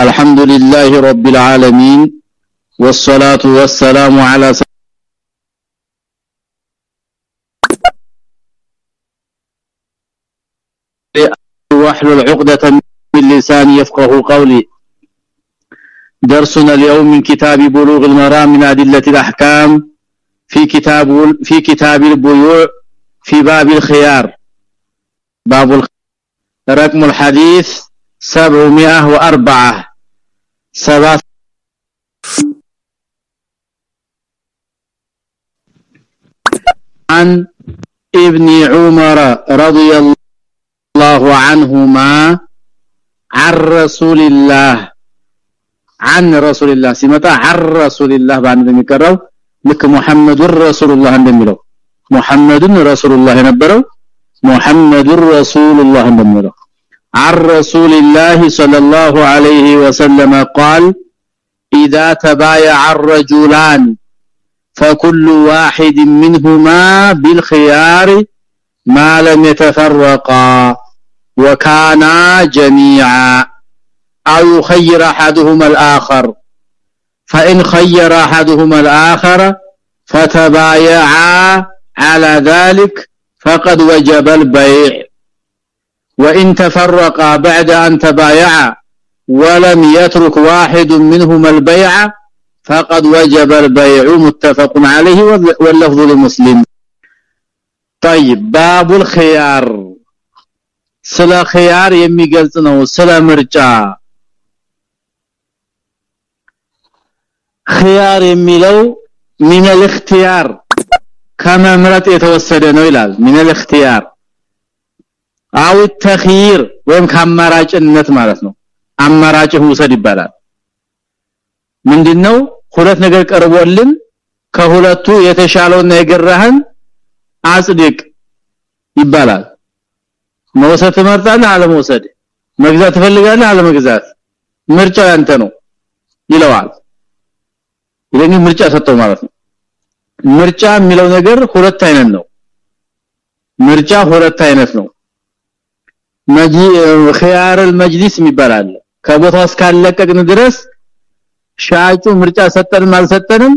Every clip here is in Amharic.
الحمد لله رب العالمين والصلاة والسلام على واحلل عقدة من لساني يفقه قولي. درسنا اليوم من كتاب بلوغ المرام من أدلة الأحكام في كتاب في كتاب البيوع في باب الخيار. باب الخيار. رقم الحديث 704 سبعة عن ابن عمر رضي الله عنهما عن رسول الله عن رسول الله سمتا عن رسول الله بعد የሚቀረው ልክ محمد رسول الله እንደሚለው محمد رسول الله የነበረው محمد رسول الله እንደሚለው عن رسول الله صلى الله عليه وسلم قال إذا تبايع الرجلان فكل واحد منهما بالخيار ما لم يتفرقا وكانا جميعا أو يخير أحدهما الآخر. فإن خير أحدهما الآخر فتبايعا على ذلك فقد وجب البيع. وإن تفرقا بعد أن تبايعا ولم يترك واحد منهما البيع فقد وجب البيع متفق عليه واللفظ لمسلم طيب باب الخيار ስለ ኺያር የሚገልጽ ነው ስለ ምርጫ ኺያር የሚለው من الاختيار ከመምረጥ የተወሰደ ነው ይላል من الاختيار አው ተኺር ወይም ከአማራጭነት ማለት ነው። አማራጭ ውሰድ ይባላል። ምንድነው? ሁለት ነገር ቀርቦልን ከሁለቱ የተሻለውና የገራህን አጽድቅ ይባላል። መውሰድ ትመርጣለህ? አለመውሰድ። መግዛት ትፈልጋለህ? አለመግዛት። ምርጫ ያንተ ነው ይለዋል። ይለኝ ምርጫ ሰጠው ማለት ነው። ምርጫ የሚለው ነገር ሁለት አይነት ነው። ምርጫ ሁለት አይነት ነው። መጂ ኺያር المجلس የሚባላል ከቦታው እስካለቀቅን ድረስ ሻጩ ምርጫ ሰጠንም አልሰጠንም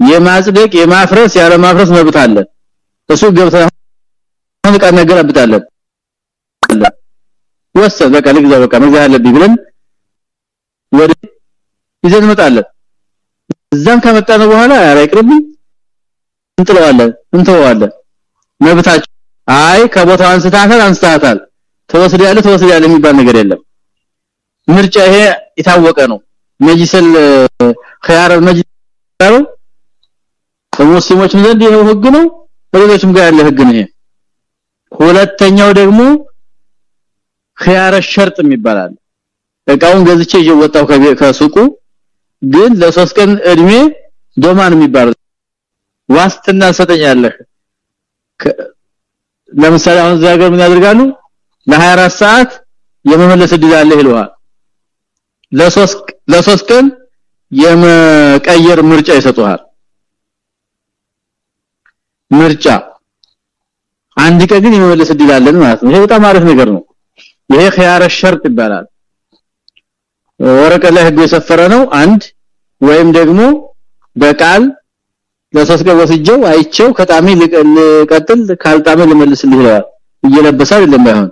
የማጽደቅ የማፍረስ ያለ ማፍረስ መብት አለ እሱ ገብተን ቃ ነገራብታለን ወሰን በቃ ልግዛ በቃ መግዛት አለብኝ ብለን ወደ ይዘን እንመጣለን እዛም ከመጣን በኋላ ያራይቅርብኝ እንጥለዋለን እንተዋለን መብታቸው አይ ከቦታው አንስታታል አንስታታል ተወስዳለ ተወስዳለ የሚባል ነገር የለም። ምርጫ ይሄ የታወቀ ነው። መጅሰል ኺያር መጅሰል በሙስሊሞችም ዘንድ ይሄው ህግ ነው በሌሎችም ጋር ያለ ህግ ነው ይሄ። ሁለተኛው ደግሞ ኺያር ሸርጥ የሚባላል እቃውን ገዝቼ እየወጣው ከሱቁ። ግን ለሶስት ቀን እድሜ ዶማን የሚባል ዋስትና ሰጠኛለህ ለምሳሌ አሁን ዛገር ምን ያደርጋሉ ለ24 ሰዓት የመመለስ እድል አለ ይለዋል። ለሶስት ቀን የመቀየር ምርጫ ይሰጡሃል። ምርጫ። አንድ ቀን ግን የመመለስ እድል አለን ማለት ነው። ይሄ በጣም አሪፍ ነገር ነው። ይሄ ኺያር ሸርጥ ይባላል። ወረቀት ላይ ህግ የሰፈረ ነው። አንድ ወይም ደግሞ በቃል ለሶስት ቀን ወስጀው አይቼው ከጣሚ ልቀጥል ካልጣሚ ልመልስልህ ይላል እየለበሰ አይደለም ባይሆን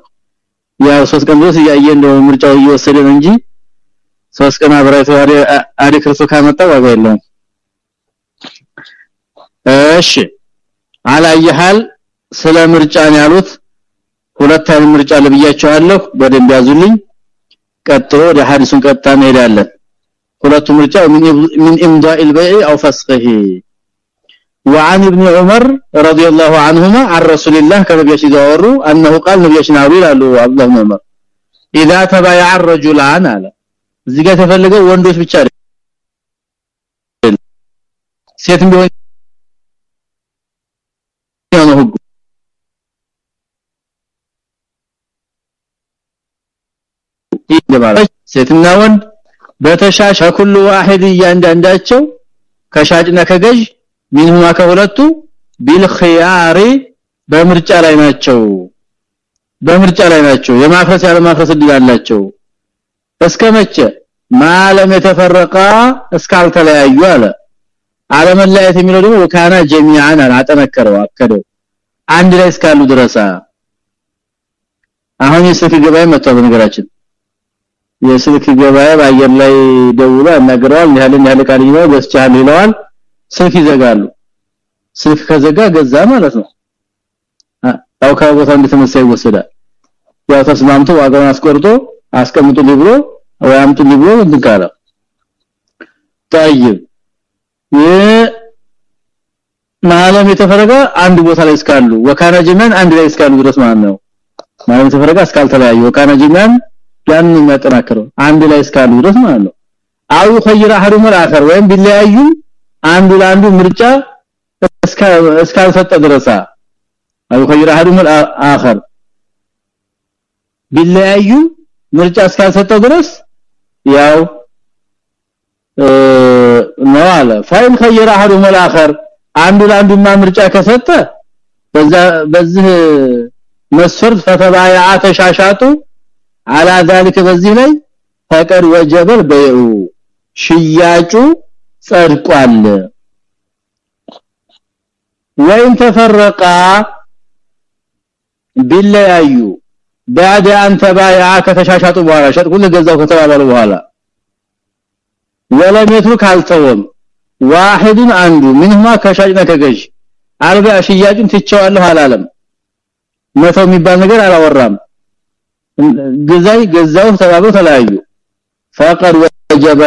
ያው ሶስት ቀን ድረስ እያየ እንደው ምርጫው እየወሰደ ነው እንጂ ሶስት ቀን አብራይቶ አሪ ክርስቶ ካመጣ ዋጋ የለውም። እሺ። አላየሃል? ስለ ምርጫን ያሉት። ሁለት አይነት ምርጫ ለብያቸዋለሁ በደንብ ያዙልኝ። ቀጥሎ ወደ ሐዲሱን ቀጥታ እንሄዳለን። ሁለቱ ምርጫ ምን ኢምዳኢል በይዕ አው ፈስኺ وعن ابن عمر رضي الله عنهما عن رسول الله كما بيشيزوروا انه قال نبي يشناوي قالوا عبد الله بن عمر اذا تبايع الرجلان አለ እዚህ ጋር ተፈልገው ወንዶች ብቻ ሴትም ቢሆን ነው ህጉ ይገባል ሴትና ወንድ በተሻሻ ሁሉ ዋሂድ እያንዳንዳቸው ከሻጭና ከገዥ ሚንሁማ ከሁለቱ ቢልኺያሪ በምርጫ ላይ ናቸው። በምርጫ ላይ ናቸው። የማፍረስ ያለ ማፍረስ እድል አላቸው። እስከመቼ ማለም የተፈረቃ እስካልተለያዩ አለ። አለመለያየት የሚለው ደግሞ ወካና ጀሚዓን አጠነከረው አከደው። አንድ ላይ እስካሉ ድረሳ አሁን የስልክ ገበያ መጣው በነገራችን የስልክ ገበያ በአየር ላይ ደውሎ ያናገረዋል ያለ ያለ ቃል ይለው ገዝቻለሁ ይለዋል ስልክ ይዘጋሉ ስልክ ከዘጋ ገዛ ማለት ነው አው ከቦታ እንደተመሳ ይወሰዳል ያው ተስማምቶ ዋጋውን አስቆርጦ አስቀምጡ ብሎ ወይ አምጡ ብሎ እንትን ካለ طيب ማለም የተፈረገ አንድ ቦታ ላይ እስካሉ ወካና ጀመን አንድ ላይ እስካሉ ድረስ ማለት ነው ማለም የተፈረገ እስካልተለያዩ ወካና ጀመን ያን የሚያጠናክረው አንድ ላይ እስካሉ ድረስ ማለት ነው አው خير احدهم الاخر ወይም ቢለያዩ አንዱ ለአንዱ ምርጫ እስካልሰጠ ድረስ አው خير احدهم الاخر ቢለያዩ ምርጫ እስካልሰጠ ድረስ ያው ነው አለ فاين خير احدهم الاخر አንዱ ለአንዱማ ምርጫ ከሰጠ በዛ በዚህ መስፈርት ፈተባያ ተሻሻጡ على ذلك በዚህ ላይ ፈቀድ ወጀበል በይዑ ሽያጩ ጸድቋል ወይም ተፈረቃ ቢለያዩ بعد ان تبايع ከተሻሻጡ በኋላ ሸጥኩን ገዛው ከተባባሉ በኋላ ወለም يترك አልተወም واحد አንዱ ምንማ ከሻጭና ከገዥ አልጋ ሽያጭን ትቸዋለሁ አላለም መተው የሚባል ነገር አላወራም ግዛይ ገዛው ተባብለው ተለያዩ فقد وجب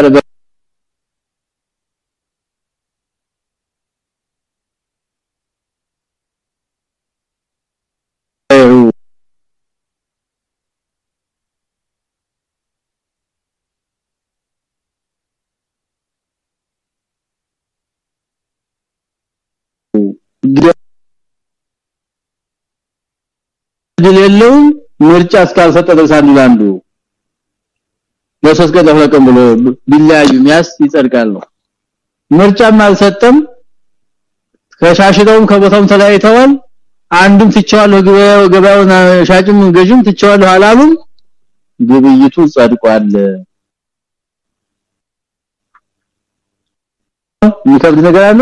የሌለው ምርጫ እስካልሰጠ ድረስ አንዱ ለሶስት ቀን ለሁለት ብሎ ቢለያዩ ሚያስ ይጸድቃል ነው። ምርጫም አልሰጠም። ከሻሽተውም ከቦታውም ተለያይተዋል። አንዱም ትቸዋለሁ ገበያው ገበያውን ሻጭም ገዥም ትቸዋለሁ አላሉም። ግብይቱ ጸድቋል። የሚከብድ ነገር አለ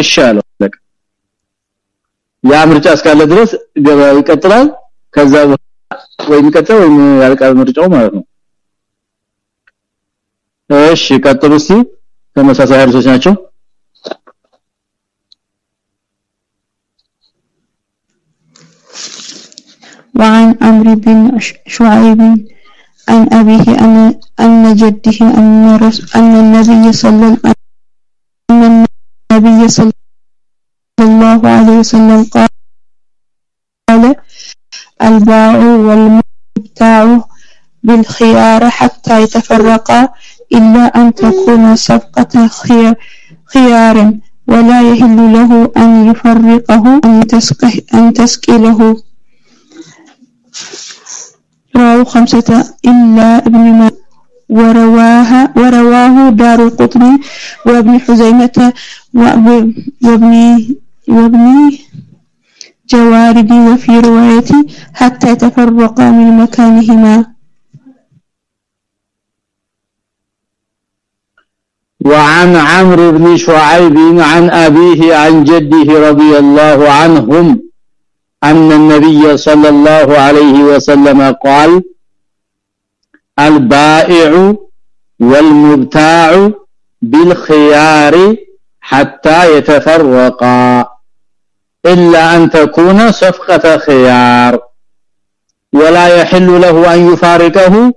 እሺ አለው ያ ምርጫ እስካለ ድረስ ገበያው ይቀጥላል ከዛ ወይ ይቀጥላል ወይ ያልቃል ምርጫው ማለት ነው እሺ ቀጥሉ እስቲ ተመሳሳይ ሀዲሶች ናቸው وعن عمرو بن شعيب عن أبيه أن أن جده أن أن النبي صلى أن النبي صلى الله عليه وسلم قال الباع والمبتاع بالخيار حتى يتفرقا إلا أن تكون صفقة خيار ولا يهل له أن يفرقه أن تسكيله رواه خمسة إلا ابن ما ورواها ورواه دار القطني وابن حزيمة وابن وابن جوارد وفي رواية حتى تفرقا من مكانهما. وعن عمرو بن شعيب عن أبيه عن جده رضي الله عنهم أن النبي صلى الله عليه وسلم قال البائع والمبتاع بالخيار حتى يتفرقا إلا أن تكون صفقة خيار ولا يحل له أن يفارقه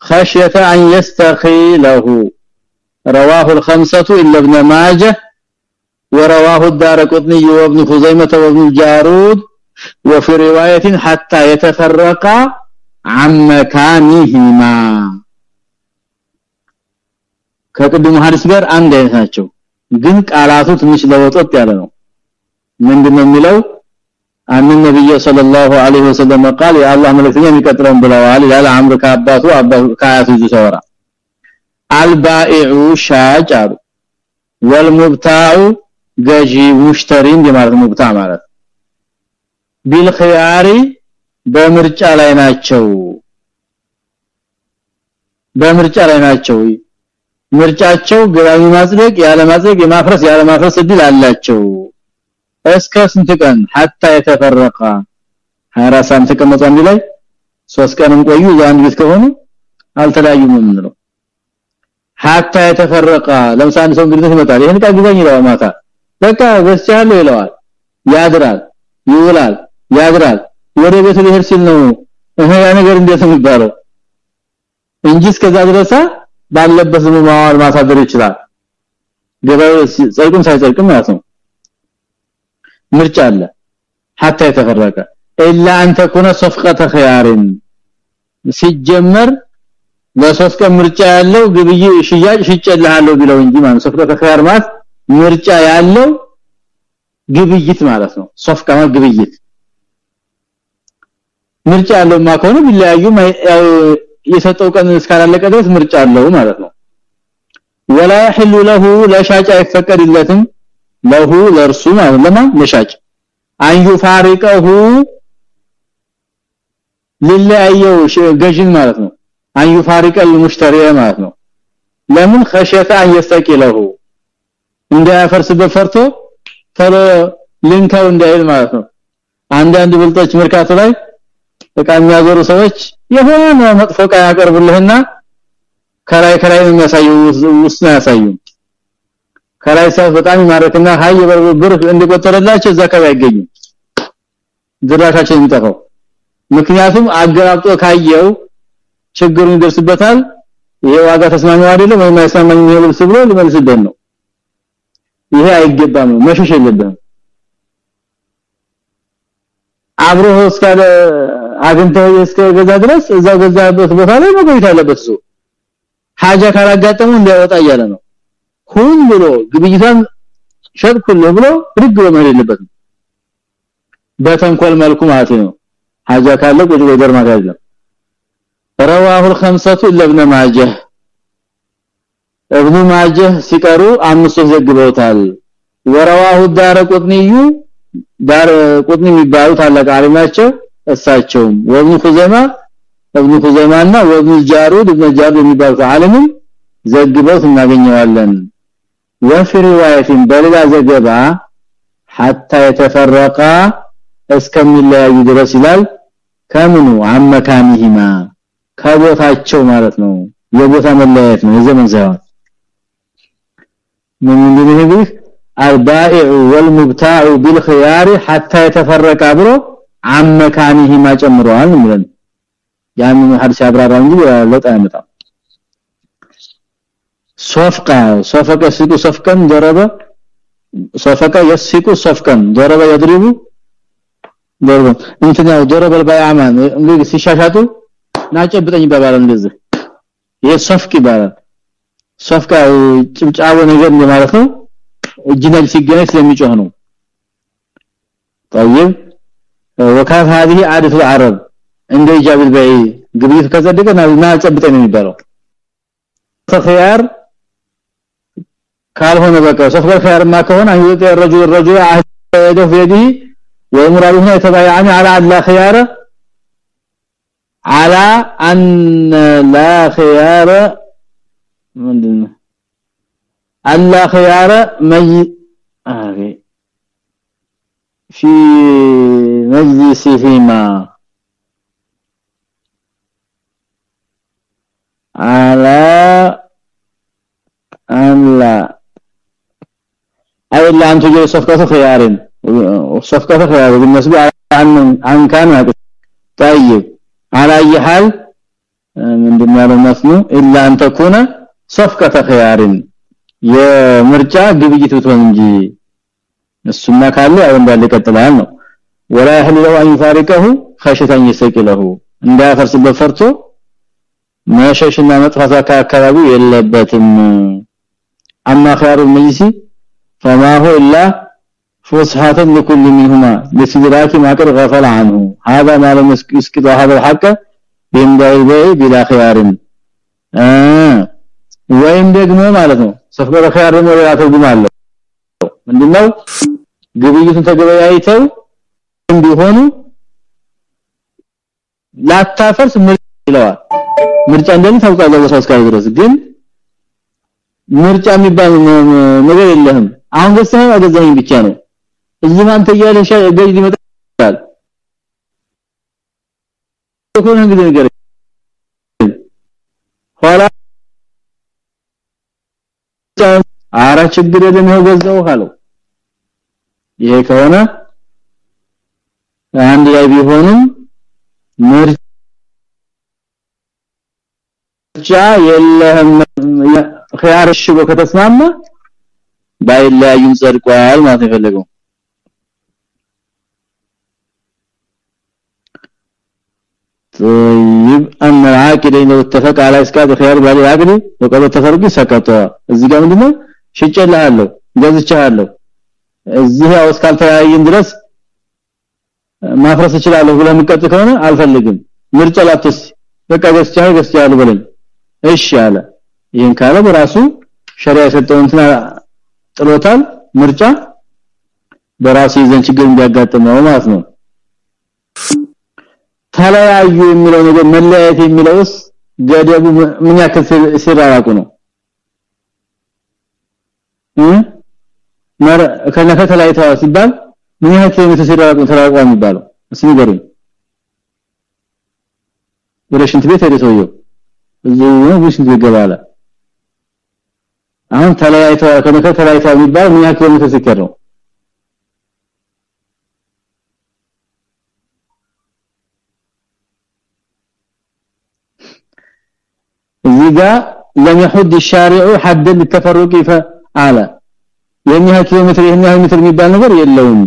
خشية أن يستخي له رواه الخمسة إلا ابن ماجه ورواه الدار قطني وابن خزيمة وابن الجارود وفي رواية حتى يتفرقا عن مكانهما ከቅድሙ ሐዲስ ጋር አንድ አይነት ናቸው ግን ቃላቱ ትንሽ ለወጦት ያለ ነው ምንድነው የሚለው አን ነብዩ ሰለላሁ ዐለይሂ ወሰለም قال يا الله መልእክተኛ የሚቀጥለውን ብለዋል ይላል አምር ከአባቱ አባቱ ከአያቱ ይዞ ሰወራ አልባኢዑ ሻጭ አሉ ወልሙብታዑ ገዢ ሙሽተሪን ማለት ሙብታ ማለት ቢልኺያሪ በምርጫ ላይ ናቸው በምርጫ ላይ ናቸው ምርጫቸው ግራሚ ማጽደቅ ያለ ማጽደቅ የማፍረስ ያለ ማፍረስ እድል አላቸው። እስከ ስንት ቀን? hatta የተፈረቀ 24 ሰዓት ተቀመጡ አንድ ላይ? ሶስት ቀንም ቆዩ ዛንድ ቤት ከሆኑ አልተለያዩም የምንለው። hatta የተፈረቀ ለምሳሌ ሰው እንግዲህ ይመጣል ይሄን ቃል ግዛኝ ይለዋል ማታ። በቃ ገዝቻለሁ ይለዋል። ያድራል ይውላል ያድራል። ወደ ቤቱ ሊሄድ ሲል ነው ያ ነገር እንዴት ነው የሚባለው? እንጂ እስከዛ ድረስ ባለበት ማዋል ማሳደር ይችላል። ገበያው ጸይቁም ሳይጸይቁም ማለት ነው። ምርጫ አለ። hatta የተፈረቀ ኢላ አንተ ኮነ ሶፍቀተ ኺያርን ሲጀመር ለሶስት ምርጫ ያለው ግብይ ሽያጭ ሽጨልሃለሁ ቢለው እንጂ ማለት ሶፍቀተ ኺያር ማለት ምርጫ ያለው ግብይት ማለት ነው። ሶፍቃ ግብይት። ምርጫ ያለውማ ከሆነ ቢለያዩ የሰጠው ቀን እስካላለቀ ድረስ ምርጫ አለው ማለት ነው ولا يحل له ለሻጭ አይፈቀድለትም ለሁ ለርሱ ማለት ለማ ለሻጭ አን ይፋሪቀሁ ሊለያየው ገዥን ማለት ነው አን ይፋሪቀል ሙሽተሪ ማለት ነው ለምን خشيت ان يستقله እንዳያፈርስበት ፈርቶ ተሎ ሊንካው እንዳይል ማለት ነው አንዳንድ ብልጦች መርካቶ ላይ እቃ የሚያዞሩ ሰዎች የሆነ መጥፎ ያቀርቡልህና ከላይ ከላይ ነው የሚያሳየው ውስጥ ነው ያሳዩ ከላይ ሰው በጣም ይማረክና ሀይ ብር እንዲቆጠረላቸው እዛ ከላይ አይገኙ ድራሻቸው የሚጠፋው። ምክንያቱም አገራብጦ ካየው ችግሩን ይደርስበታል። ይሄ ዋጋ ተስማሚው አይደለም ወይም አይስማማኝ ነው ብሎ ሊመልስበት ነው። ይሄ አይገባም መሸሽ የለበትም። አብሮ እስካለ አግንተው እስከ ገዛ ድረስ እዛው ገዛበት ቦታ ላይ መቆየት አለበት እሱ ሐጃ ካላጋጠመው እንዲያወጣ እያለ ነው ሁን ብሎ ግብይታን ሸጥኩልህ ብሎ ብድግ ብሎ መሄድ የለበትም በተንኮል መልኩ ማለት ነው ሐጃ ካለ ቁጭ ብሎ ደርማት አይደለም رواه الخمسه الا ابن ماجه ابن ماجه ሲቀሩ አምስቱ ዘግበውታል ورواه الدارقطني ዳር ቁጥኒ የሚባሉ ታላቅ ዓለም ናቸው እሳቸውም ወብኑ ኹዘማ ወብኑ ኹዘማና ወብኑ ጃሩድ ኢብኑ ጃሩድ የሚባሉ ዓለምን ዘግበው እናገኘዋለን وفي روايه በሌላ ዘገባ حتى يتفرقا እስከሚለያዩ ድረስ ይላል ከምኑ አመካኒሂማ ከቦታቸው ማለት ነው የቦታ መለያየት ነው የዘመን ሳይሆን ምን እንደዚህ البائع والمبتاع بالخيار حتى يتفرق አብሮ አመካኒሂ ማጨምሯል ማለት ያንን ሐዲስ ያብራራው እንጂ ለውጥ አያመጣም። ሶፍቃ ሶፈቀ ሲቁ ሶፍቀን ጀረበ ሶፈቀ የሲቁ ሶፍቀን ጀረበ የድሪቡ ጀረበ። እንትናው ጀረበ በያማን እንግዲህ ሲሻሻቱ ናጨብጠኝ ይባላል እንደዚህ። የሶፍቅ ይባላል። ሶፍቃ ጭብጫቦ ነገር ማለት ነው። እጅ ሲገናኝ ስለሚጮህ ነው። طيب وكان هذه عاده العرب እንደ ኢጃብ البيع ግብይት ከጸደቀ ና ጨብጠኝ ነው የሚባለው خيار ካልሆነ በቃ ሶፍር ኸይርማ ከሆነ አይወጥ الرجل الرجل عهد في يده ومراد هنا يتبايعان على لا خيار على ان لا خيار مندنا الا خيار مي في مجلسهما على ان لا اي لا انت جو صفقه خيار صفقه خيار بالنسبه عن عن كان طيب على اي حال ምንድነው ያለው መስኑ الا ان تكون صفقه خيار የምርጫ ግብይት ብትሆን እንጂ እሱማ ካለ አሁን እንዳለ ይቀጥላል ነው ولا يحل له ان يفارقه خشيه ان يسقله እንዳያፈርስበት ፈርቶ መሸሽና መጥፋት አካባቢው የለበትም اما خيار المجلس فما هو الا فسحة لكل منهما لسدراك ما قد غفل عنه هذا ما لم يسكت هذا الحق بيمدعي بلا خيار آه ወይም ደግሞ ማለት ነው ሰፈረ ኸያር ነው ያ ትርጉም አለው ምንድነው ግብይቱን ተገበያይተው እንዲሆኑ ላታፈርስ ምርጫ ይለዋል። ምርጫ እንደምን ታውቃለህ እስካለ ድረስ? ግን ምርጫ የሚባል ነገር የለህም። አሁን ገሰህ አገዛኝ ብቻ ነው። እዚህ ማንተ እያለ ገዥ ሊመጣ ኋላ አራ ችግር የለም ይሄው ገዛው አለው ይሄ ከሆነ አንድ ላይ ቢሆንም ምርጫ የለህም ኺያር ሽቦ ከተስማማ ባይለያዩም ጸድቋል ማለት የፈለገው طيب اما العاقد لو اتفق على اسقاط خيار بالي عقد وقد اتفق سقط እዚህ ጋር ምንድነው ሽጨልሃለሁ ገዝቻለሁ እዚህ ያው እስካልተያየን ድረስ ማፍረስ እችላለሁ ብለህ ምቀጥ ከሆነ አልፈልግም። ምርጫ ላትስ በቃ ገዝቻለሁ ገዝቻለሁ በለኝ እሺ አለ። ይሄን ካለ በራሱ ሸሪዓ የሰጠውን ጥሎታል። ምርጫ በራሱ ይዘን ችግር እንዲያጋጥመው ማለት ነው። ተለያዩ የሚለው ነገር መለያየት የሚለውስ ገደቡ ምን ያክል ሲራራቁ ነው ከነከ ተለያይተዋል ሲባል ምን ያክል ኪሎ ሜትር ሲራራቁ ተራራቁ የሚባለው እስኪ ንገሩኝ ወደ ሽንት ቤት ሄደ ሰውየው እዚሁ ነው ሽንት ቤት ገባለ አሁን ተለያይተዋል ከነከ ተለያይተዋል የሚባል ምን ያክል ኪሎ ሜትር ሲከር ነው እዚህ ጋር لم يحد الشارع حدا للتفرق فعلى የሚያ ኪሎ ሜትር የሚያ ሜትር የሚባል ነገር የለውም።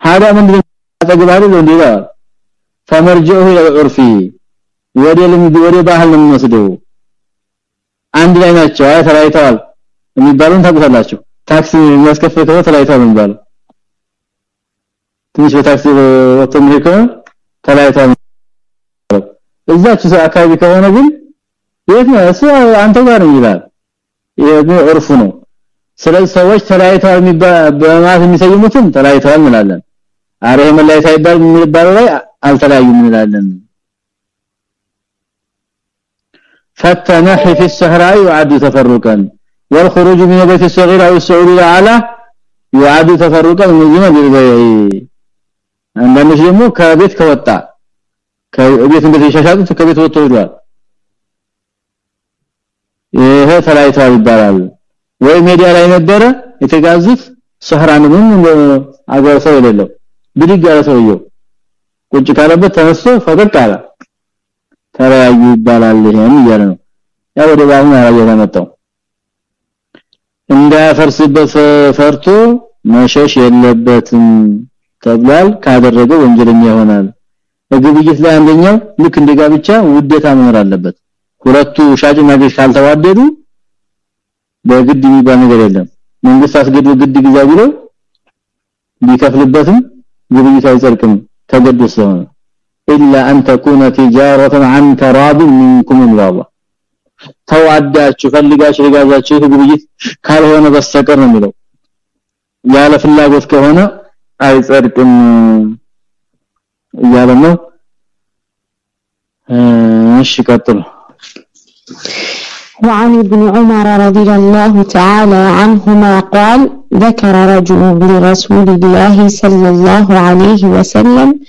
ሀዳ ምንድነው? ተግባሩ ነው ይላል ፈመርጀሁ ለዑርፊ ወደ ልምድ ባህል ነው የሚወስደው። አንድ ላይ ናቸው። አይ ተለያይተዋል የሚባሉን ታውቁታላችሁ። ታክሲ የሚያስከፍለው ተለያይተዋል የሚባለው። ትንሽ በታክሲ ወጥቶ የሚሄድ ተለያይተዋል እዛች አካባቢ ከሆነ ግን የት ነው? እሱ አንተ ጋር ይላል። ይሄ ዑርፉ ነው ስለዚህ ሰዎች ተለያይተዋል በማለት የሚሰይሙትን ተለያይተዋል እንላለን አረ መለያየት አይባል የሚባለው ላይ አልተለያዩም እንላለን فالتنح في الصحراء يعد تفرقا والخروج من بيت الصغير او الصعود الى اعلى يعد تفرقا ملزما بالبيع አንዳንዶች ደግሞ ከቤት ከወጣ ከቤት እንደዚህ ሻሻጡት ከቤት ወጥቶ ይሏል ይሄ ተለያይተዋል ይባላል ወይ ሜዲያ ላይ ነበረ የተጋዙት ምን አገር ሰው የሌለው ብድግ ያለ ሰውየው ቁጭ ካለበት ተነስቶ ፈገግ አለ። ተለያዩ ይባላል ይሄን እያለ ነው። ያ ወደ ባሁን አራያ መጣው እንዳፈርስበት ፈርቶ መሸሽ የለበትም ተብሏል። ካደረገ ወንጀለኛ ይሆናል። በግብይት ላይ አንደኛው ልክ እንደጋብቻ ውዴታ መኖር አለበት። ሁለቱ ሻጭና ገዥ ካልተዋደዱ በግድ የሚባል ነገር የለም መንግስት አስገድዶ ግድ ግዛ ብሎ ቢከፍልበትም ግብይት አይጸድቅም ተገዶ ስለሆነ الا ان تكون تجاره عن تراض منكم الله ተዋዳችሁ ፈልጋችሁ ልጋዛችሁ ግብይት ካልሆነ በስተቀር ነው የሚለው ያለ ፍላጎት ከሆነ አይጸድቅም እያለ ነው እሺ ቀጥሉ وعن ابن عمر رضي الله تعالى عنهما قال ذكر رجل لرسول الله صلى الله عليه وسلم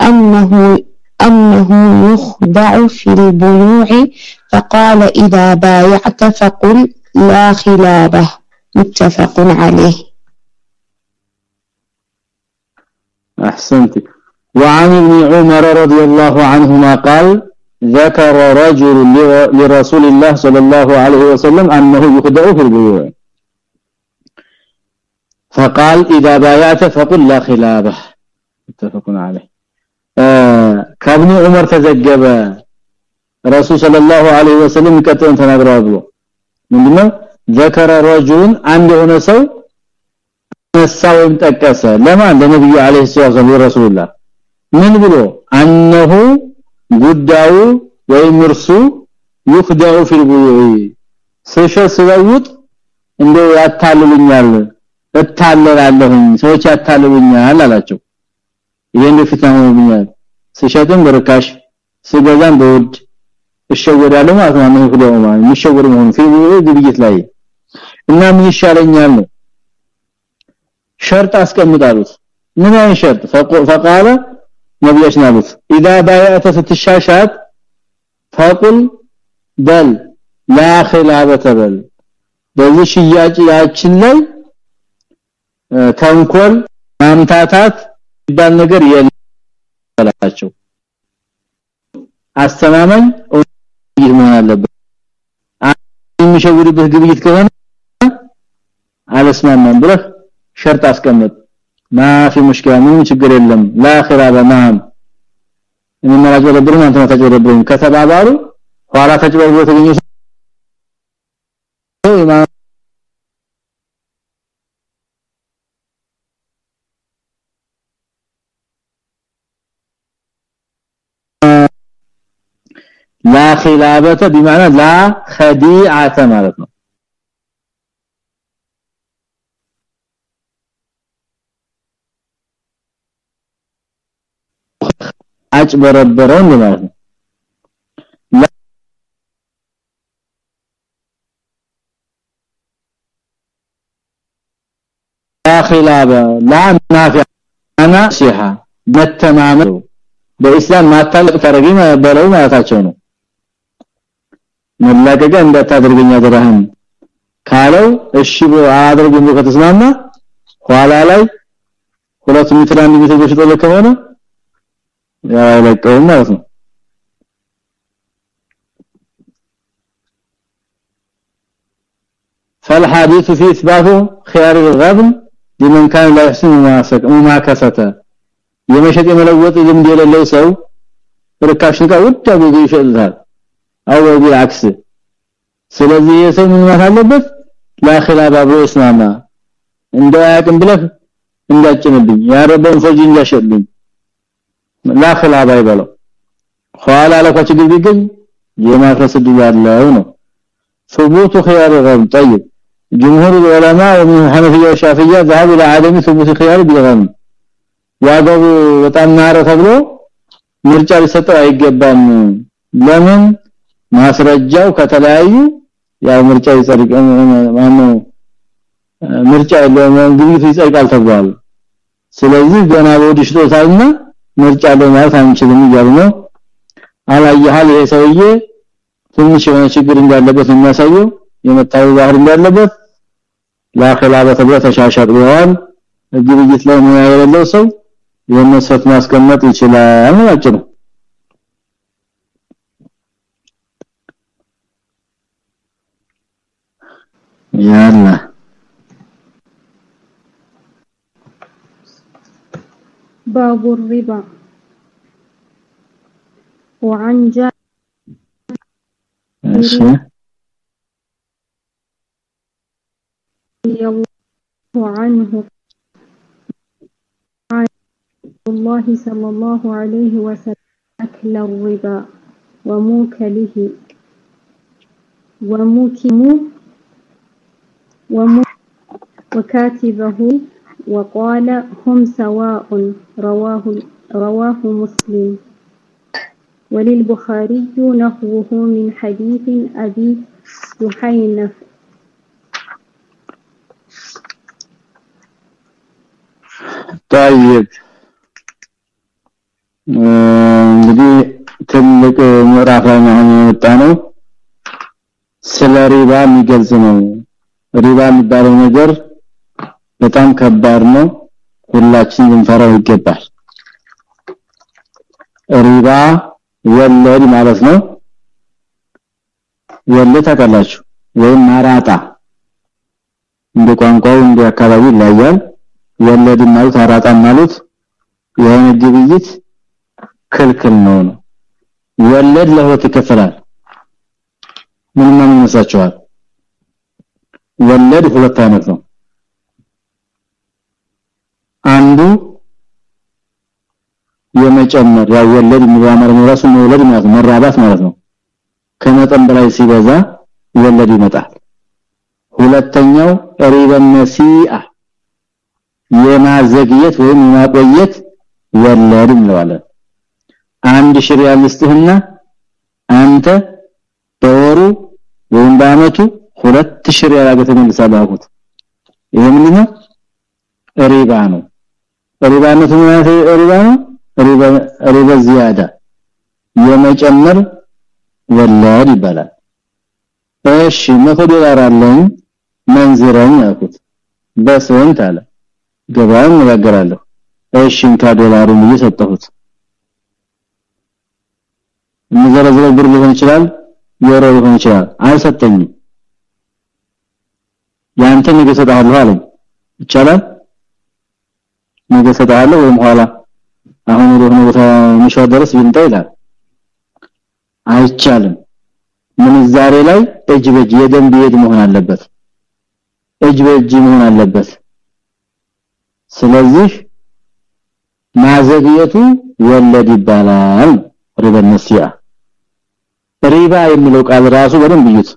أنه أنه يخدع في البيوع فقال إذا بايعت فقل لا خلابة متفق عليه. أحسنت. وعن ابن عمر رضي الله عنهما قال ذكر رجل لرسول الله صلى الله عليه وسلم أنه يخدع في البيوع فقال إذا بايعت فقل لا خلابه متفق عليه ከብኑ ዑመር ተዘገበ ረሱል ሰለላሁ ዐለይሂ ወሰለም ይቀጥሉን ተናግረዋል ብሎ ምንድነው ذكر رجل አንድ የሆነ ሰው ነሳውን ጠቀሰ ለማን ለነብዩ አለይሂ ሰላም ረሱላህ ምን ብሎ አንሁ ጉዳዩ ወይም እርሱ ይخدعው في البيوع ሰሸ ስለውጥ እታለላለሁኝ ሰዎች ያታልሉኛል አላቸው። ይሄን ፍትና ሆኖብኛል ሲሸጥም በርካሽ በውድ እሸወዳለሁ ማለት ነው። ይخدعው ማለት የሚሸወድ መሆን في البيوع ላይ እና ምን ይሻለኛል ሸርጥ አስቀምጣሉት። ምን አይነት ሸርጥ? فقال ነብያችን አሉት اذا بايعت ስትሻሻት فقل በል لا خلابه በል በዚህ ሽያጭ ያችን ላይ ተንኮል ማምታታት ይባል ነገር የላቸው አስተማማኝ መሆን አለበት የሚሸውድበት ግብይት ከሆነ አለስማማም ብለህ ሸርጥ አስቀምጥ ማፊ ሙሽኪላ ምን ችግር የለም ላኺራ በማም እንመራጅ ወደብሩ አንተ ተጨረብኝ ከተባባሩ ኋላ ተጨረብሮ ተገኘ لا خلابه بمعنى لا خديعه ማለት ነው አጭበረበረው ማለት ነው لا خلابه لا نافع انا صحه መተማመን በእስላም ማታለቅ ተረጊ በለው ማለታቸው ነው መላቀቀ እንዳታደርገኛ ደረህም ካለው እሺ አድርጉ ከተስማማ ኋላ ላይ ሁለት ሜትር አንድ ሜትር በሽቶ ከሆነ ያለቀው ማለት ነው فالحديث في اثبات خيار الغبن لمن كان لا يحسن مماكسته የመሸጥ የመለወጥ ልምድ የሌለው ሰው ርካሽ ዕቃ ውድ አድርጎ ይሸጣል አው ቢአክስ ስለዚህ የሰው ምን ማለት አለበት ላኺላባ ብሎ ይስማማ እንዳያቅም ብለህ እንዳጭንብኝ ያረበን ፈጂ እንዳሸልኝ ላኺላባ ይበለው ኋላ ለኳች ግብግብ የማፍረስ ድል ያለው ነው ثبوت خيار الغم طيب جمهور العلماء ومن الحنفيه والشافعيه ذهبوا الى عدم ثبوت خيار بالغم ዋጋው በጣም ናረ ተብሎ ምርጫ ሊሰጠው አይገባም ለምን ማስረጃው ከተለያዩ ያው ምርጫ ይጸድቅ ማነው ምርጫ ግብይቱ ይጸድቃል ተብሏል ስለዚህ ገና ወዲሽ ቶታልና ምርጫ ለማለት አንችልም እያሉ ነው። አላየሃል ይሄ ትንሽ የሆነ ችግር እንዳለበት የሚያሳየው። የመታየው ባህር እንዳለበት ላኺላ በተብለ ተሻሻጥዋል ግብይት ላይ ሙያ የሌለው ሰው የመስፈት ማስቀመጥ ይችላል ማለት ነው ያላ باب الربا. وعن ماشي. رضي الله عنه قال الله صلى الله عليه وسلم أكل الربا وموكله وموكمه وكاتبه وقال هم سواء رواه رواه مسلم وللبخاري نحوه من حديث أبي جحينف طيب እንግዲህ ትልቅ ምዕራፍ ላይ ነው የወጣ ነው ስለ ሪባ የሚገልጽ ነው ሪባ የሚባለው ነገር በጣም ከባድ ነው። ሁላችን ልንፈራው ይገባል። ሪባ ወለድ ማለት ነው። ወለድ ታውቃላችሁ? ወይም ማራጣ እንደ ቋንቋው እንደ አካባቢ ይለያል ወለድ ማለት አራጣ ማለት የሆነ ግብይት ክልክል ነው ነው። ወለድ ለሁለት ይከፈላል። ምን ምን ይመስላችኋል? ወለድ ሁለት አይነት ነው አንዱ የመጨመር ያው ወለድ የሚያመር ራሱ መውለድ ማለት መራባት ማለት ነው። ከመጠን በላይ ሲበዛ ወለድ ይመጣል። ሁለተኛው ሪበን ነሲአ የማዘግየት ወይም የማቆየት ወለድ እንለዋለን። አንድ ሺህ ሪያል አንተ በወሩ ወይም በአመቱ ሁለት ሺህ ሪያል አገተህ መልሳለህ አልኩት። ይሄ ምንድነው? ሪባ ነው። ሪባነቱ ማለት? ሪባ ነው ሪባ ዚያዳ የመጨመር ወለድ ይባላል። እሺ 100 ዶላር አለኝ መንዝረኝ አልኩት። በስንት አለ? ገባን ነገራለሁ እሺ እንካ ዶላሩን እየሰጠሁት። የሚዘረዝረው ብር ሊሆን ይችላል ዩሮ ሊሆን ይችላል። አልሰጠኝም። ያንተ ነገ ሰጣለሁ አለኝ። ይቻላል? ነገ ሰጣለሁ ወይም ኋላ አሁን ወደ ሆነ ቦታ መሻው ድረስ ይምጣ ይላል። አይቻልም። ምንዛሬ ላይ እጅ በእጅ የደም ቢሄድ መሆን አለበት። እጅ በእጅ መሆን አለበት። ስለዚህ ማዘግየቱ ወለድ ይባላል። ሪባ ነሲያ ሪባ የሚለው ቃል ራሱ በደንብ ይዩት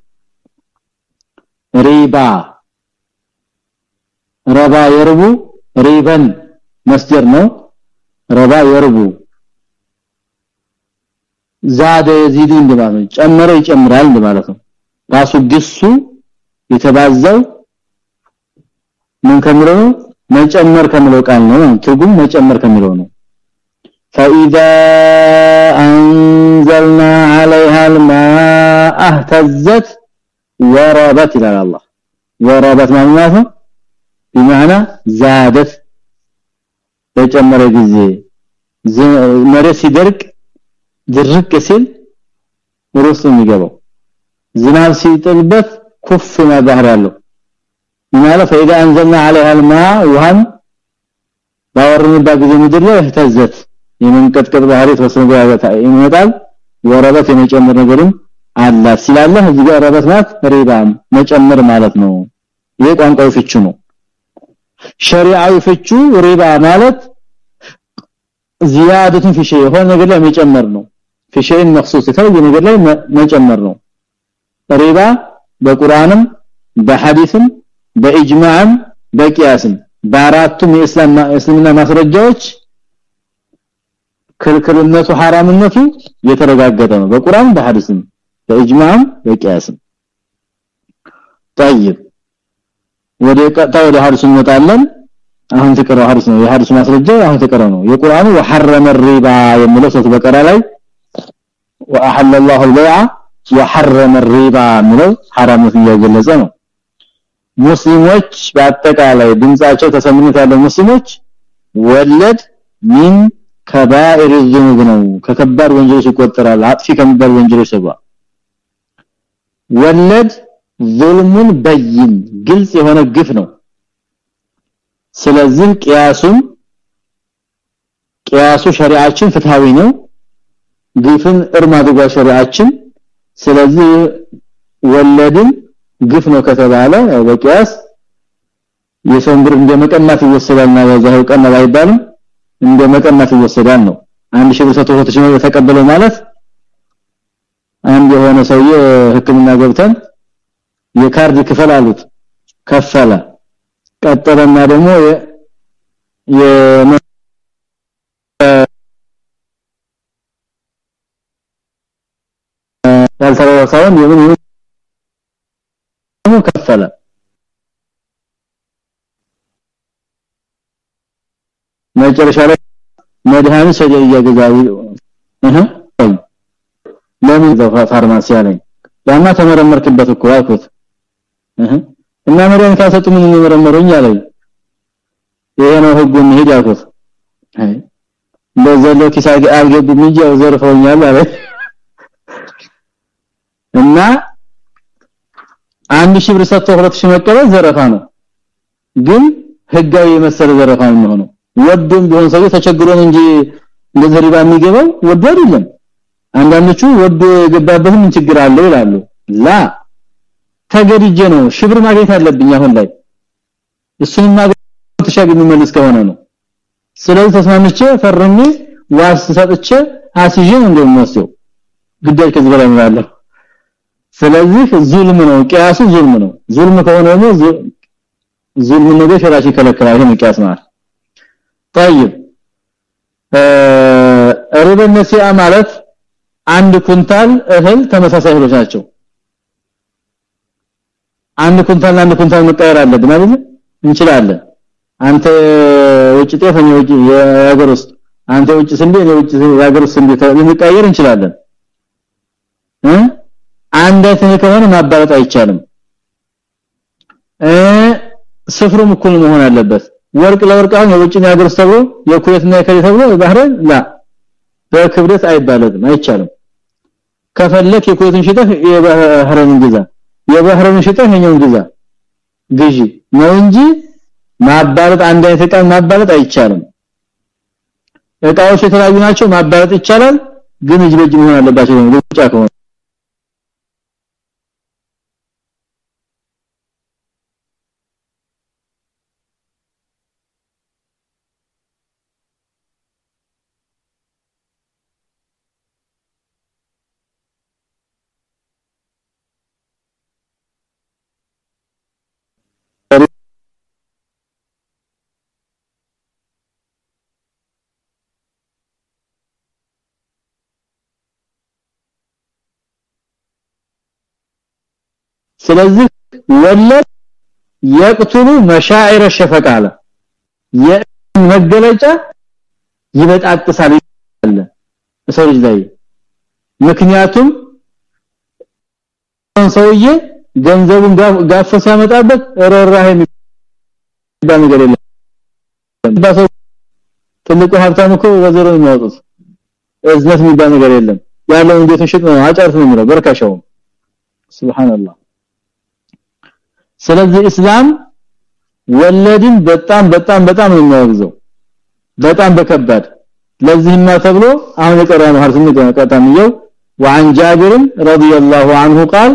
ሪባ። ረባ የርቡ ሪበን መስደር ነው ረባ የርቡ ዛደ የዚዱ እንደማለት ነው ጨመረ ይጨምራል እንደማለት ነው ራሱ ግሱ የተባዛው ምን ከሚለው መጨመር ከሚለው ቃል ነው ትርጉም መጨመር ከሚለው ነው فاذا انزلنا عليها الماء اهتزت وربت الى الله وربت ማለት ነው بمعنى زادت በጨመረ ጊዜ መሬት ሲደርቅ ድርቅ ሲል ሩስ የሚገባው ዝናብ ሲጥልበት ኩፍ ባህር ያለው ማለት فاذا انزلنا عليها الماء وهم ባወርንባት ጊዜ ምድር ላይ እህተዘት የመንቀጥቀጥ ባህሪ ተወሰነ ይመጣል ወረበት የመጨመር ነገርም አላ ሲላለህ እዚህ ጋር ረበት ማለት ሪባም መጨመር ማለት ነው ይሄ ቋንቋው ፍቹ ነው ሸሪዓዊ ፍቹ ሪባ ማለት ዚያደቱን في شيء የሆነ ነገር ላይ መጨመር ነው في شيء مخصوص የተለየ ነገር ላይ መጨመር ነው ሪባ በቁርአንም በሐዲስም በኢጅማዕም በቂያስም በአራቱም የእስላም እስልምና ማስረጃዎች ክልክልነቱ ሐራምነቱ የተረጋገጠ ነው በቁርአን በሐዲስም በኢጅማዕም በቂያስም طيب ወደ ቀጣ ወደ ሐዲስ እንመጣለን አሁን ተቀረው ሐዲስ ነው የሐዲስ ማስረጃ አሁን ተቀረው ነው የቁርአኑ وحرم الربا የሚለው ሱረት በቀራ ላይ واحل الله البيع وحرم الربا የሚለው ሐራምነቱን እየገለጸ ነው ሙስሊሞች በአጠቃላይ ድምጻቸው ተሰምነት ያለው ሙስሊሞች ወለድ ሚን ከባኢር ዝኑብ ነው ከከባድ ወንጀሎች ይቆጠራል አጥፊ ከሚባል ወንጀሎች ሰባ ወለድ ዙልሙን በይን ግልጽ የሆነ ግፍ ነው። ስለዚህ ቂያሱን ቂያሱ ሸሪዓችን ፍትሃዊ ነው። ግፍን አድርጓ ሸሪዓችን። ስለዚህ ወለድን ግፍ ነው ከተባለ በቂያስ የሰውን ብር እንደመቀማት ይወሰዳልና በዛው ቀን ባይባልም እንደመቀማት ይወሰዳል ነው። አንድ ሺህ ብር ሰጥቶ ተቀበለው ማለት አንድ የሆነ ሰውዬ ህክምና ገብተን የካርድ ክፈል አሉት ከፈለ ቀጠለና ደግሞ የ ያልተረሳውን የምን ይሁን ከፈለ መጨረሻ ላይ መድሃኒት ሰጀ እያገዛው እህ ለምን ፋርማሲ አለኝ ያማ ተመረመርክበት እኮ አልኩት እና መድሃኒት ካሰጡ ምን መረመሩኝ አለኝ። ይሄ ነው ህጉ አልኩት አይ በዘለው ኪሳግ አልገቡም እንጂ ዘርፈውኛል አለ እና አንድ ሺህ ብር ሰጥቶ ሁለት ሺህ መቀበል ዘረፋ ነው። ግን ህጋዊ የመሰለ ዘረፋ ነው ወዶም ቢሆን ሰው ተቸግሮ እንጂ እንደዚህ ሪባ የሚገባው ወዶ አይደለም። አንዳንዶቹ ወዶ የገባበት ምን ችግር አለው ይላሉ። ላ ተገድጄ ነው ሽብር ማግኘት አለብኝ አሁን ላይ እሱን ማግኘት ተሻግ የሚመልስ ከሆነ ነው ስለዚህ ተስማምቼ ፈርሜ ዋስ ሰጥቼ አስይዤ ነው እንደምወስደው ግዳጅ ከዚህ በላይ ነው ስለዚህ ዙልም ነው ቂያሱ ዙልም ነው ዙልም ከሆነ ነው ዙልም ነገር ሸራሽ ይከለክላል ይሄን ቂያስ ማለት طيب ሩብ ነሲያ ማለት አንድ ኩንታል እህል ተመሳሳይ እህሎች ናቸው አንድ ኩንታል አንድ ኩንታል መቀየር አለብን አይደል? እንችላለን። አንተ ውጭ ጤፍ ውጭ የሀገር ውስጥ አንተ ውጭ ስንዴ እኔ ውጭ የሀገር ውስጥ ስንዴ ልንቀየር እንችላለን። እ? አንድ አይነት ከሆነ ማባረጥ አይቻልም። እ? ስፍሩም እኩል መሆን አለበት። ወርቅ ለወርቅ አሁን የሀገር ውስጥ ተብሎ የኩዌትና የከሌ ተብሎ ባህረን ላ? በክብደት አይባለትም አይቻልም። ከፈለክ የኩዌትን ሽጠህ የባህረንን ግዛ የባህረንን ሽጠህ የኛውን ግዛ ግዢ ነው እንጂ ማባረጥ አንድ አይነት ዕቃ ማባረጥ አይቻልም። እቃዎች የተለያዩ ናቸው ማባረጥ ይቻላል ግን እጅ በእጅ መሆን አለባቸው። ነው ብቻ ከሆነ ስለዚህ ወለድ የቅቱሉ መሻኢር ሸፈቃለ የመገለጫ ይበጣጥሳል አለ ሰው ልጅ ላይ ምክንያቱም ሰውዬ ገንዘቡን ጋፈ ሲያመጣበት ረራህ የሚባል ነገር የለም። ባሰው ትልቁ ሀብታም እኮ በዘሮ የሚያወጡት። እዝነት የሚባል ነገር የለም። ያለው እንዴት ሽጥ ነው አጫርት ነው የሚለው በርካሻው። ሱብሃንአላህ ስለዚህ እስላም ወለድን በጣም በጣም በጣም ነው የሚያወግዘው በጣም በከባድ ለዚህማ ተብሎ አሁን የቀረው ሀርስ ነው ቀጣሚው وعن جابر رضي الله عنه قال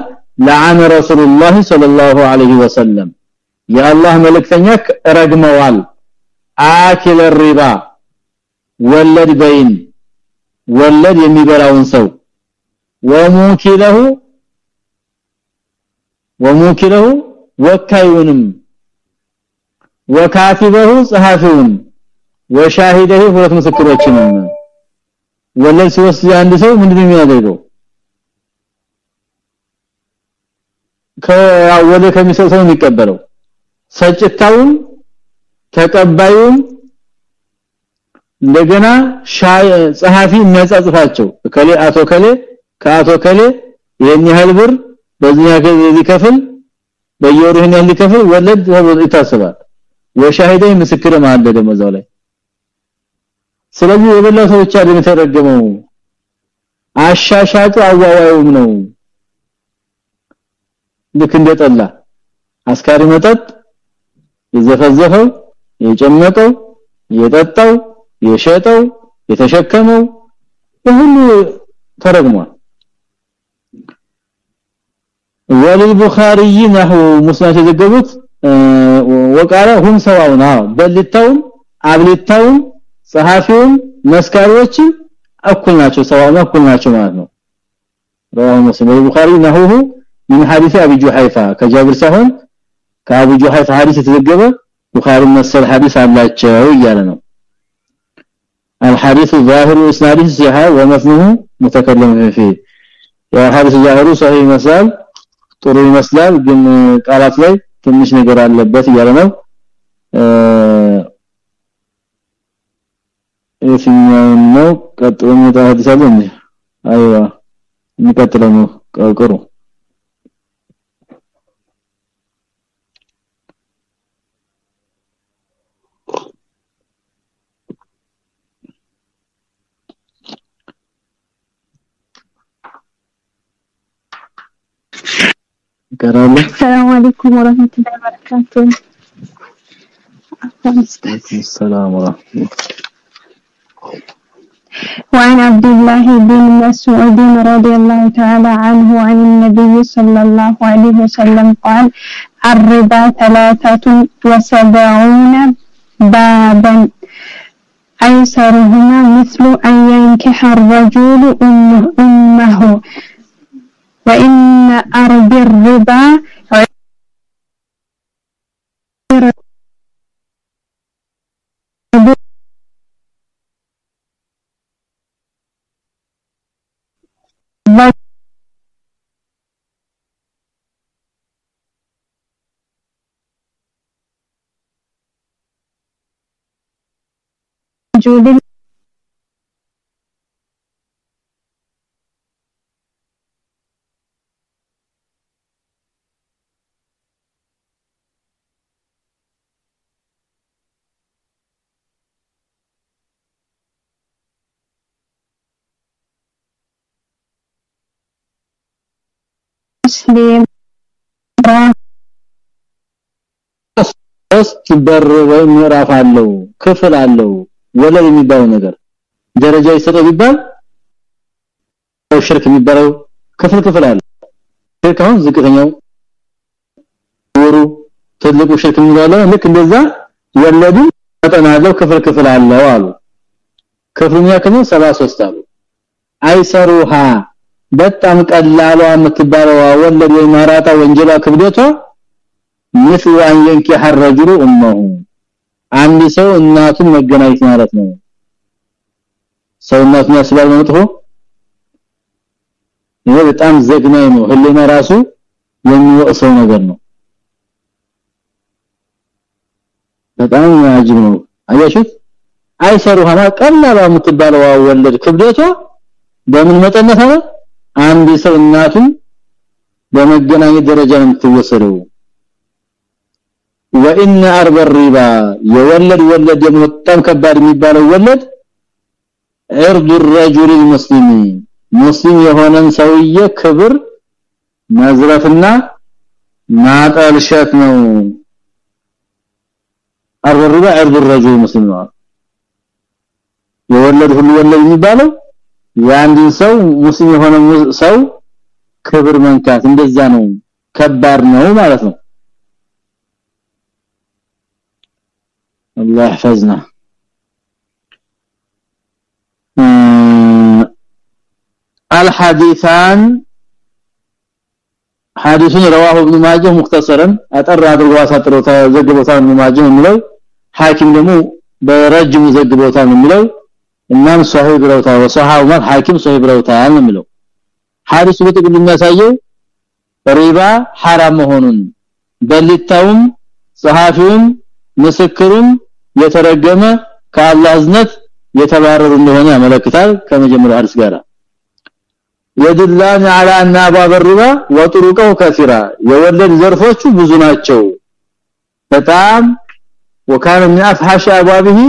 لعن رسول الله صلى الله عليه وسلم يا الله ملكتنيك رغموال آكل الربا ولد بين ولد يميبراون سو وموكله وموكله ወካዩንም ወካቲበሁ ጸሐፊውን ወሻሂደሁ ሁለት ምስክሮችንም። ወለል ሲወስድ አንድ ሰው ምንድነው የሚያደርገው? ከወለ ሰው የሚቀበለው። ሰጭታውን ተቀባዩን እንደገና ጸሐፊ የሚያጻጽፋቸው ከሌ አቶ ከሌ ከአቶ ከሌ ይሄን ያህል ብር በዚህ ያገዝ ሊከፍል በየወሩ ይሄን ያህል ወለድ ይታሰባል። ወሻሂደኝ ምስክር ማለ ደመዛው ላይ። ስለዚህ የበላ ሰው ብቻ አይደለም የተረገመው። አሻሻጩ አዋዋዩም ነው። ልክ እንደጠላ አስካሪ መጠጥ የዘፈዘፈው የጨመቀው የጠጣው የሸጠው የተሸከመው ሁሉ ተረግሟል وللبخاري نحو مسند የዘገቡት ወቃለ ሁም ሰዋውና በልታውም አብልታውም ጸሐፊውም መስካሪዎች እኩል ናቸው ሰዋውና እኩል ናቸው ማለት ነው رواه مسلم البخاري نحوه من حديث ابي جحيفه ከጃብር ሳይሆን ከአቡ ጁሐይፋ ሐዲስ የተዘገበ ቡኻሪ መሰል ሐዲስ አላቸው እያለ ነው الحديث ظاهر اسناده صحيح ومتنه متكلم فيه يا حديث ظاهر صحيح مثال ጥሩ ይመስላል ግን ቃላት ላይ ትንሽ ነገር አለበት እያለ ነው። የትኛው ነው ቀጥሎ መጣ ሐዲስ አለ እንዴ? አይዋ የሚቀጥለው ነው السلام عليكم ورحمة الله وبركاته. السلام ورحمة الله وعن عبد الله بن مسعود رضي الله تعالى عنه عن النبي صلى الله عليه وسلم قال الربا ثلاثة وسبعون بابا. أيسرهما مثل أن ينكح الرجل أمه, أمه. wa inna arbir riba Judin ሙስሊም ሶስት በር ወይም ምዕራፍ አለው ክፍል አለው ወለል የሚባለው ነገር። ደረጃ ይሰጠው ቢባል ሽርክ የሚባለው ክፍል ክፍል አለ ሽርክ አሁን ዝቅተኛው ወሩ ትልቁ ሽርክ የሚባለው ልክ እንደዛ ወለዱ መጠን አለው ክፍል ክፍል አለው አሉ። ክፍሉን ያከነ 73 አሉ። አይሰሩሃ በጣም ቀላሏ የምትባለው ወለድ ወይ ማራጣ ወንጀላ ክብደቷ مثل ان ينكح الرجل امه አንድ ሰው እናቱን መገናኘት ማለት ነው ሰው እናቱን ያስባል መጥፎ ይሄ በጣም ዘግናኝ ነው ህሊና ራሱ የሚወቅሰው ነገር ነው በጣም ያጅብ ነው አያችሁት አይሰሩሃና ቀላሏ የምትባለው ወለድ ክብደቷ በምን መጠን ነው አንድ ሰው እናቱን በመገናኘት ደረጃ ነው የምትወሰደው وان ارب الربا يولد ولد በጣም ከባድ የሚባለው ወለድ عرض الرجل المسلم ሙስሊም የሆነን ሰውዬ ክብር መዝረፍና ማጠልሸት ነው ارب الربا عرض الرجل المسلم ነው የወለድ ሁሉ ወለድ የሚባለው የአንድን ሰው ሙስሊም የሆነ ሰው ክብር መንካት እንደዛ ነው ከባድ ነው ማለት ነው الله يحفظنا الحديثان حديث رواه ابن ماجه مختصرا اطر አድርጎ አሳጥሮ ተዘግቦታል ابن ماجه የሚለው ሐኪም ደግሞ በረጅሙ ዘግቦታል የሚለው እናም ሷሂህ ብለውታል ወሷሃው ማለት ሐኪም ሷሂህ ብለውታል የሚለው ሐዲሱ በጥቅሉ የሚያሳየው ሪባ حرام መሆኑን በሊታውም ጸሐፊውም ምስክሩም የተረገመ ከአላህ እዝነት የተባረሩ እንደሆነ ያመለክታል ከመጀመሪያው ሐዲስ ጋር يدلان على ان ابواب الربا وطرقه كثيره የወለድ ዘርፎቹ ብዙ ናቸው በጣም وكان من افحش ابوابه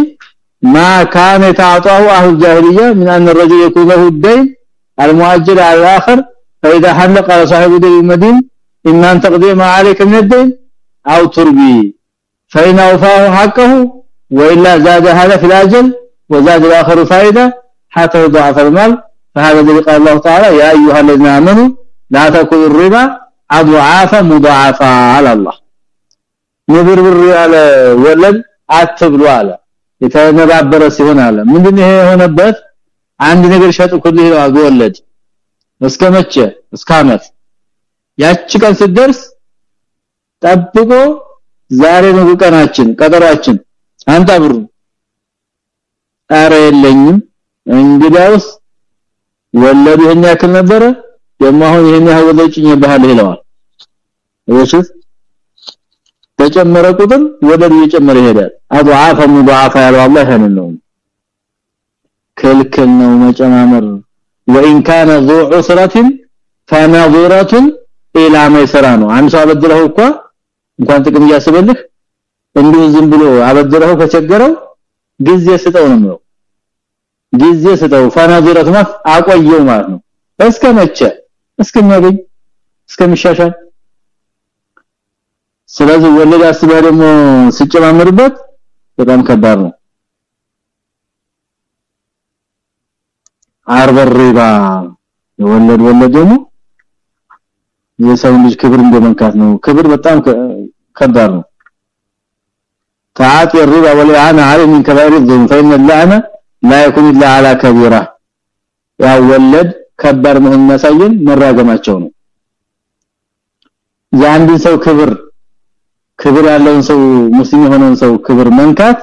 ما كان يتعاطاه اهل الجاهليه من ان الرجل يكون له الدين المؤجل على الاخر فاذا حل قال صاحب الدين المدين ان ان تقضي ما عليك من الدين او تربي فإن أوفاه حقه وإلا زاد هذا في الأجل وزاد الآخر فائدة حتى يضاعف المال فهذا الذي قال الله تعالى يا أيها الذين آمنوا لا تأكلوا الربا أضعافا مضاعفا على الله ንብርብር ያለ ወለድ አትብሉ አለ የተነባበረ ሲሆን አለ። ምንድነው ይሄ የሆነበት? አንድ ነገር ሸጥኩልህ ይላል ወለድ። እስከመቼ እስከ አመት። ያቺ ቀን ስትደርስ ጠብቆ ዛሬ ነው ቀናችን ቀጠሯችን። አንተ ብሩ አረ የለኝም። እንግዲያውስ ወለዱ ይሄን ያክል ነበረ? ደግሞ ይሄን ያህል ወለጭኝ ባህል ይለዋል። እሺ በጨመረ ቁጥር ወደር እየጨመረ ይሄዳል። አضعاف مضاعف ያለው አላህ ያንን ነው። ክልክል ነው መጨማመር وان كان ذو عسره فنظره الى ميسره ነው። አንድ አበድረው እኮ እንኳን ጥቅም ያስበልህ እንዲሁ ዝም ብሎ አበድረው ከቸገረው ጊዜ ስጠው ነው የሚለው ጊዜ ስጠው ፈናዚረት ማለት አቆየው ማለት ነው። እስከ መቼ? እስከሚያገኝ እስከሚሻሻል። ስለዚህ ወለድ አስበህ ደግሞ ሲጨማምርበት በጣም ከባድ ነው አርበ ሪባ የወለድ ወለድ ደግሞ የሰው ልጅ ክብር እንደመንካት ነው ክብር በጣም ከባድ ነው تعاطي الربا والإعانة عليه من كبائر الظلم فإن اللعنة لا يكون إلا على كبيرة يا ولد ከባድ መሆን የሚያሳየን መራገማቸው ነው የአንድን ሰው ክብር ክብር ያለውን ሰው ሙስሊም የሆነውን ሰው ክብር መንካት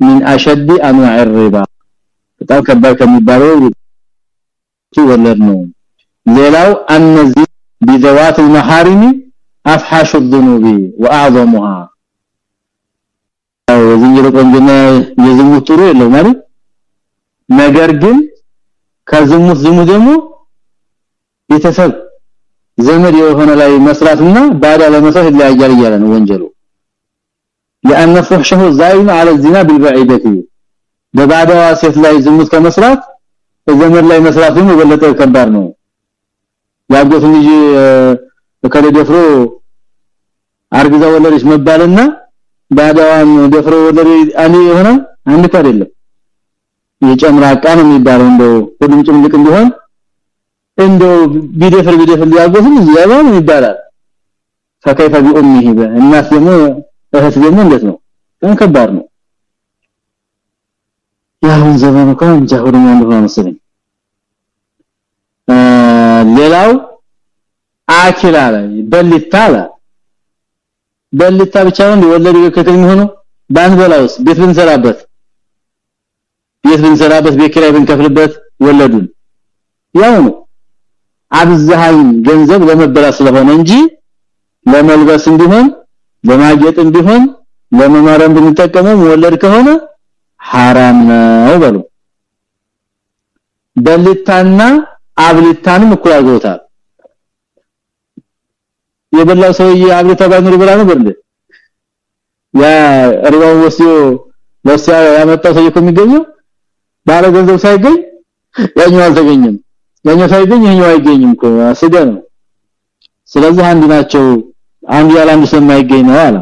من اشد انواع الربا በጣም ከባድ ከሚባለው ወለድ ነው ሌላው እነዚህ بذوات المحارم افحش الذنوب واعظمها የዝንጀሮ ቆንጆና የዝሙት ጥሩ የለው ማለት ነገር ግን ከዝሙት ዝሙት ደግሞ ቤተሰብ ዘመድ የሆነ ላይ መስራትና ባዳ ለመስራት ይለያያል እያለ ነው ወንጀሉ لان فحشه زائم على الزنا بالبعيده በባዳዋ ሴት ላይ ዝሙት ከመስራት በዘመድ ላይ መስራት ደግሞ የበለጠ ከባድ ነው ያጎት ልጅ ከለ ደፍሮ አርግዛ ወለደች መባልና ባዳዋን ደፍሮ ወለደ አኒ የሆነ አንድ አይደለም የጨምራቃ ነው የሚባለው እንደው ሁሉም ጭምልቅ እንዲሆን እንደው ቢደፍር ቢደፍር ያጎትም ይያባል ይባላል። ፈከይፈ ቢኡሚሂ በእናት ደግሞ እህት ደግሞ እንዴት ነው? ከባድ ነው። ያሁን ዘመኑ እንኳን ጃሁርኛ እንደሆነ መሰለኝ። ሌላው አኪላ ላይ በልታላ በልታ ብቻ ነው ወለድ ከተኝ ሆኖ ባንበላውስ ቤት ብንሰራበት? ቤት ብንሰራበት ቤት ኪራይ ብንከፍልበት ወለዱን? ያው ነው አብዛኝ ገንዘብ ለመበላ ስለሆነ እንጂ ለመልበስ እንዲሆን ለማጌጥ እንዲሆን ለመማሪያም ብንጠቀመው ወለድ ከሆነ ሐራም ነው በሉ። በልታና አብልታንም እኩል አድርገውታል የበላው ሰውዬ አብልታ ባይኖር ብላ ነበር ያ ሪባው ወስዮ ወስያ ያመጣው ሰውዬ ከሚገኘው ባለ ገንዘብ ሳይገኝ ያኛው አልተገኘም። ያኛው ሳይገኝ ይሄኛው አይገኝም እኮ አስገ ነው ስለዚህ አንድ ናቸው አንድ ያለ አንድ ስለማይገኝ ነው አላ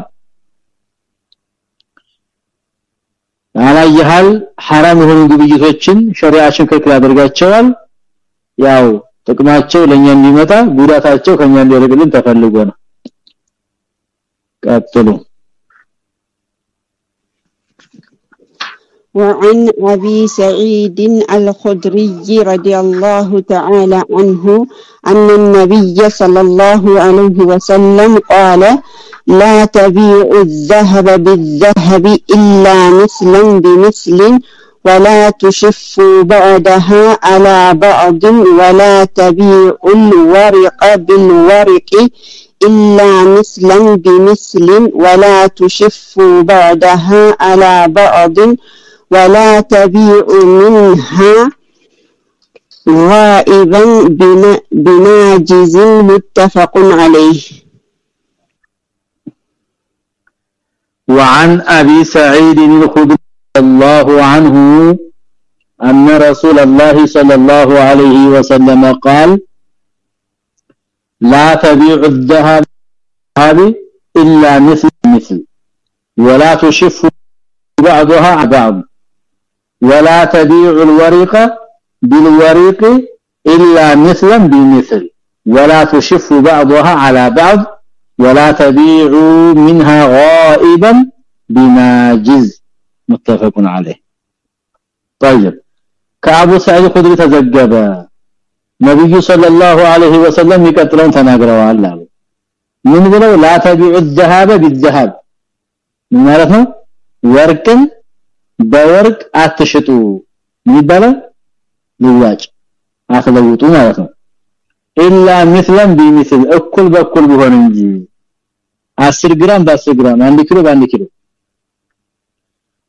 አላየሃል حرام የሆኑ ግብይቶችን ሸሪዓችን ከልክል አድርጋቸዋል ያው ጥቅማቸው ለኛ እንዲመጣ ጉዳታቸው ከኛ እንዲርቅልን ተፈልጎ ነው ቀጥሉ وعن أبي سعيد الخدري رضي الله تعالى عنه أن النبي صلى الله عليه وسلم قال لا تبيع الذهب بالذهب إلا مثلا بمثل ولا تشفوا بعدها على بعض ولا تبيع الورق بالورق إلا مثلا بمثل ولا تشفوا بعدها على بعض ولا تبيع منها غائبا بناجز متفق عليه. وعن أبي سعيد الخدري الله عنه أن رسول الله صلى الله عليه وسلم قال لا تبيع الذهب هذه إلا مثل مثل ولا تشف بعضها بعض. ولا تبيع الورق بالورق إلا مثلا بمثل ولا تشف بعضها على بعض ولا تبيع منها غائبا بناجز متفق عليه طيب كابو سعيد الخدري تزجب ነብዩ ሰለላሁ ዐለይሂ ወሰለም ይቀጥለውን ተናግረዋል አሉ ምን ብለው ላ ተቢዑ الذهب بالذهب ማለት ነው ወርቅን በወርቅ አትሽጡ ይባላል ልዋጭ አትለውጡ ማለት ነው ኢላ مثلا بمثل እኩል በኩል ቢሆን እንጂ 10 ግራም በ10 ግራም 1 ኪሎ በ1 ኪሎ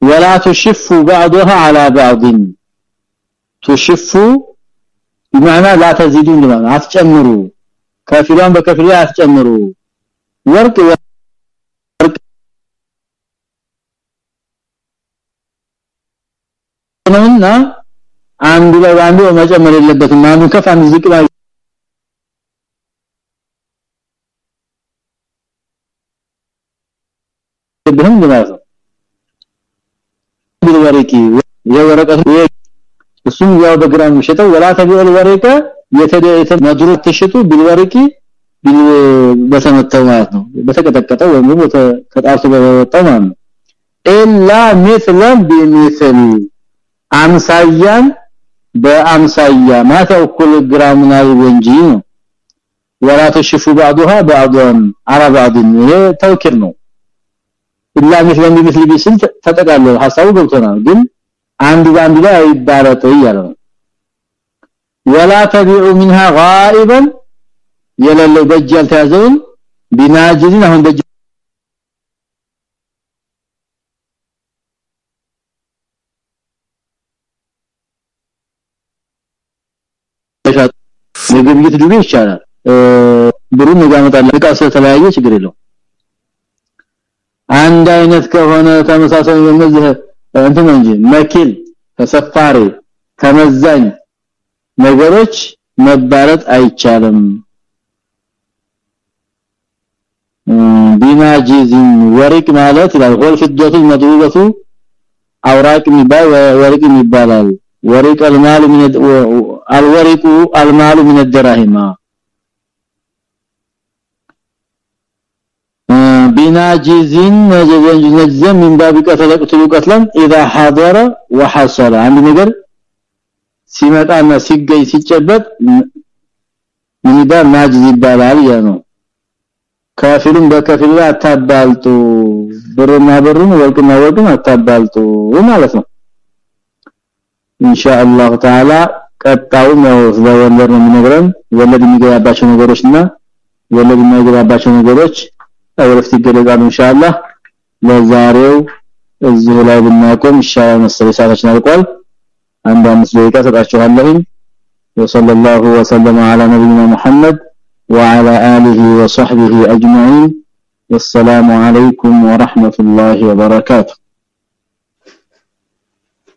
ولا تشف بعضها على بعض تشف بمعنى لا تزيدون بمعنى አትጨምሩ ከፊሏን በከፊሏ አትጨምሩ ወርቅ ወርቅ ነውና አንዱ ላይ አንዱ መጨመር የለበትም። አንዱ ከፍ አንዱ ዝቅ ላይ ብህም ማለት ቢልወረቂ እሱም ያው በግራም ሸጠው ወላ ተቢዑል ወሪቀ የተደየተ መድሩ ተሽጡ ቢልወሪቂ በተመተው ማለት ነው። በተቀጠቀጠው ወይም ደግሞ በወጣው ማለት ነው። ኢላ ሚስለን ቢሚስል አምሳያን በአምሳያ ማታ እኩል ግራም ላይ ወንጂ ነው ወላ ተሽፉ بعضها بعضا على بعض ይሄ ተውኪር ነው ኢላ ሚስለን ቢሚስል ቢስል ተጠቃለው ሐሳቡ ገብቶናል ግን አንዱ በአንዱ ላይ አይባረጥ ይያለ ነው ወላ ተቢዑ منها غائبا የሌለው በእጅ ያልተያዘውን ቢናጅን አሁን በእጅ የግብይት ዱቤ ይቻላል። ብሩን ያመጣል እቃ ስለተለያየ ችግር የለው አንድ አይነት ከሆነ ተመሳሳይ እነዚህ እንትን እንጂ መኪል ተሰፋሪ ተመዛኝ ነገሮች መባረጥ አይቻልም። ቢናጂዝን ወርቅ ማለት ይላል። ወል ፍደቱ መድሩበቱ አውራቅ የሚባል ወርቅ ይባላል ወርቅ المال من الورق المال من الدراهم ቢናጂዝን ነጀዘን من باب قتل قتل قتلا اذا حضر وحصل አንድ ነገር ሲመጣና ሲገኝ ሲጨበጥ ምን ይባል ናጅዝ ይባላል ያ ነው ከፊሉም በከፊሉ አታባልጡ ብርና ብርን ወርቅና ወርቅን አታባልጡ ማለት ነው ኢንሻአላህ ተዓላ ቀጣው ነው ስለወለድ ነው የሚነግረን ወለድ የሚገባባቸው ነገሮችና ወለድ የማይገባባቸው ነገሮች ወደፊት ይገለጻሉ ኢንሻአላህ ለዛሬው እዚሁ ላይ ብናቆም ይሻላል መሰለኝ ሰዓታችን አልቋል አንድ አምስት ደቂቃ ሰጣችኋለሁ وصلى الله وسلم على نبينا محمد وعلى آله وصحبه أجمعين والسلام عليكم ورحمة الله وبركاته